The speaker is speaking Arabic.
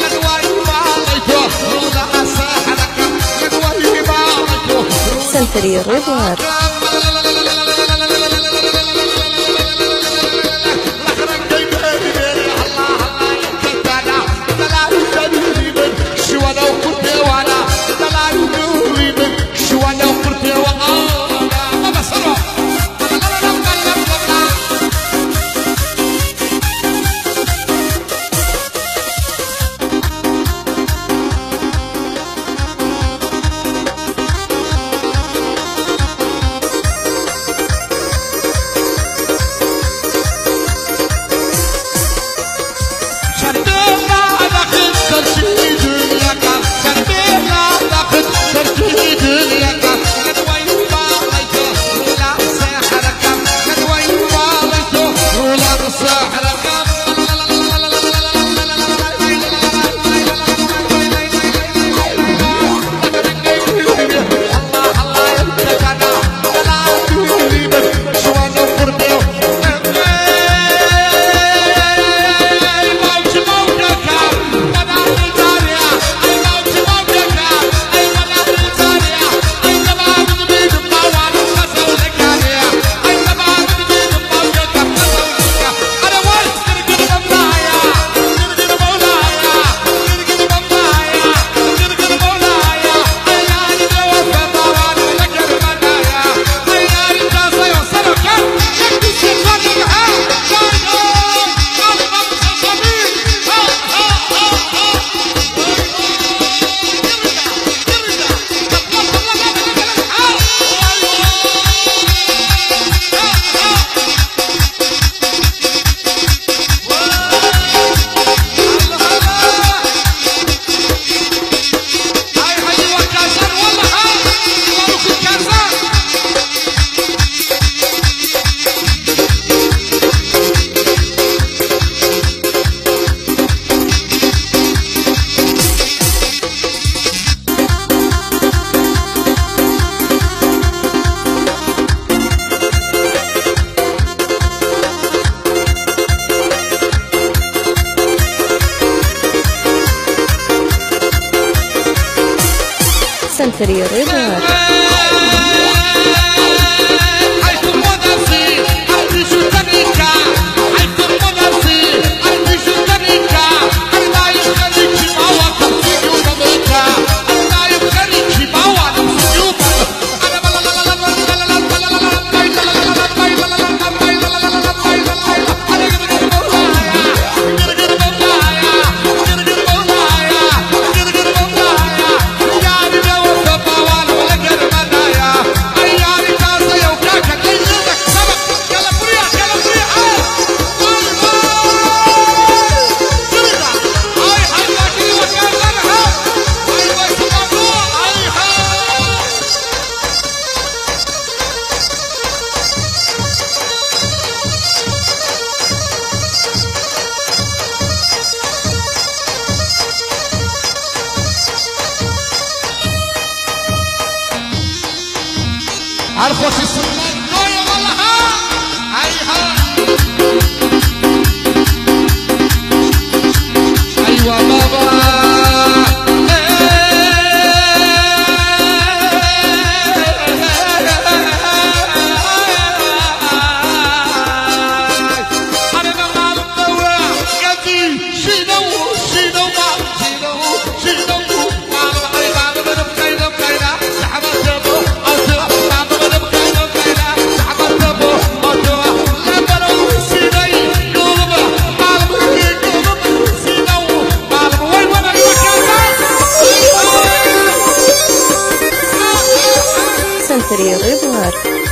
لدواي باليكو رونا سحرك لدواي باليكو سنتري ريبوار سنتري الخوت السنة أيوه بابا. Андрея Рыбнер